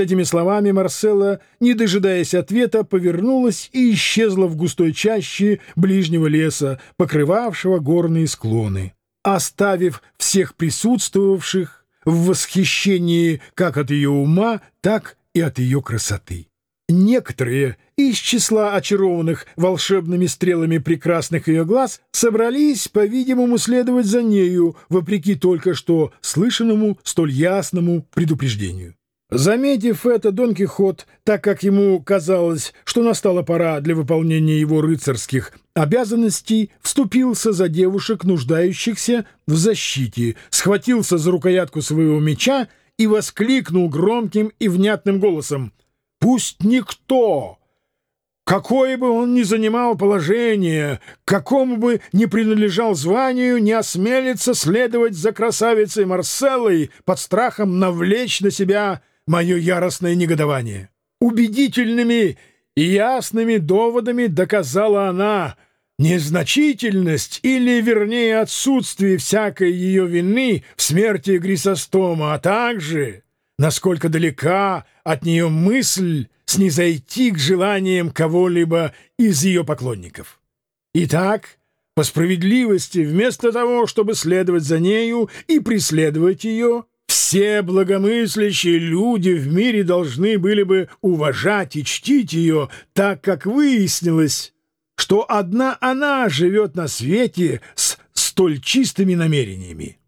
этими словами Марселла, не дожидаясь ответа, повернулась и исчезла в густой чаще ближнего леса, покрывавшего горные склоны, оставив всех присутствовавших в восхищении как от ее ума, так и от ее красоты. Некоторые из числа очарованных волшебными стрелами прекрасных ее глаз собрались, по-видимому, следовать за нею, вопреки только что слышанному столь ясному предупреждению. Заметив это, Дон Кихот, так как ему казалось, что настала пора для выполнения его рыцарских обязанностей, вступился за девушек, нуждающихся в защите, схватился за рукоятку своего меча и воскликнул громким и внятным голосом «Пусть никто!» Какое бы он ни занимал положение, какому бы ни принадлежал званию, не осмелится следовать за красавицей Марселлой под страхом навлечь на себя мое яростное негодование. Убедительными и ясными доводами доказала она незначительность или, вернее, отсутствие всякой ее вины в смерти Грисостома, а также, насколько далека от нее мысль снизойти к желаниям кого-либо из ее поклонников. Итак, по справедливости, вместо того, чтобы следовать за нею и преследовать ее, все благомыслящие люди в мире должны были бы уважать и чтить ее, так как выяснилось, что одна она живет на свете с столь чистыми намерениями.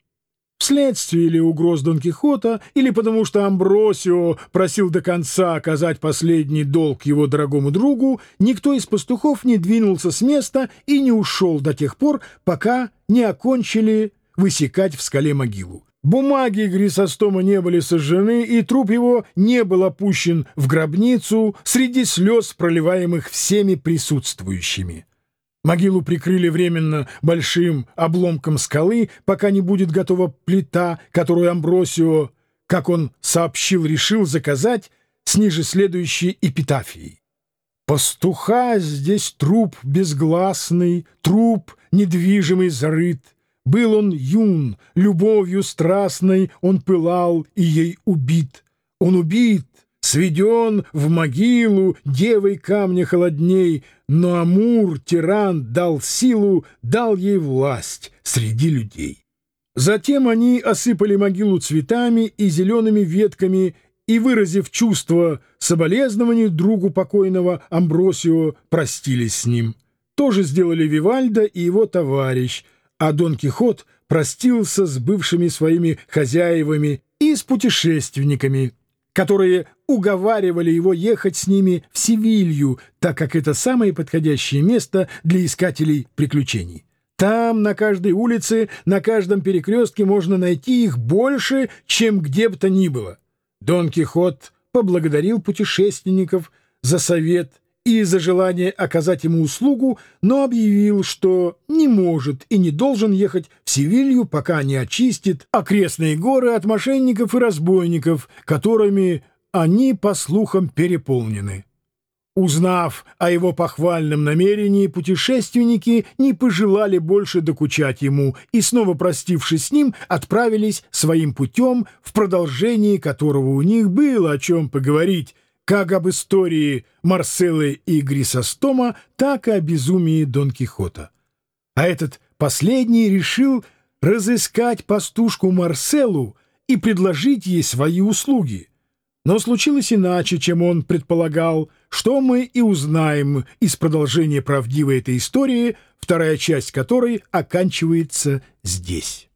Вследствие ли угроз Дон Кихота, или потому что Амбросио просил до конца оказать последний долг его дорогому другу, никто из пастухов не двинулся с места и не ушел до тех пор, пока не окончили высекать в скале могилу. Бумаги Грисостома не были сожжены, и труп его не был опущен в гробницу среди слез, проливаемых всеми присутствующими. Могилу прикрыли временно большим обломком скалы, пока не будет готова плита, которую Амбросио, как он сообщил, решил заказать с ниже следующей эпитафией. «Пастуха здесь труп безгласный, труп недвижимый зарыт, был он юн, любовью страстной он пылал и ей убит. Он убит, сведен в могилу девой камня холодней, но Амур, тиран, дал силу, дал ей власть среди людей. Затем они осыпали могилу цветами и зелеными ветками и, выразив чувство соболезнования другу покойного Амбросио, простились с ним. Тоже сделали Вивальда и его товарищ — а Дон Кихот простился с бывшими своими хозяевами и с путешественниками, которые уговаривали его ехать с ними в Севилью, так как это самое подходящее место для искателей приключений. Там, на каждой улице, на каждом перекрестке можно найти их больше, чем где бы то ни было. Дон Кихот поблагодарил путешественников за совет и за желание оказать ему услугу, но объявил, что не может и не должен ехать в Севилью, пока не очистит окрестные горы от мошенников и разбойников, которыми они, по слухам, переполнены. Узнав о его похвальном намерении, путешественники не пожелали больше докучать ему и, снова простившись с ним, отправились своим путем, в продолжении которого у них было о чем поговорить, как об истории Марселы и Грисостома, так и о безумии Дон Кихота. А этот последний решил разыскать пастушку Марселу и предложить ей свои услуги. Но случилось иначе, чем он предполагал, что мы и узнаем из продолжения правдивой этой истории, вторая часть которой оканчивается здесь.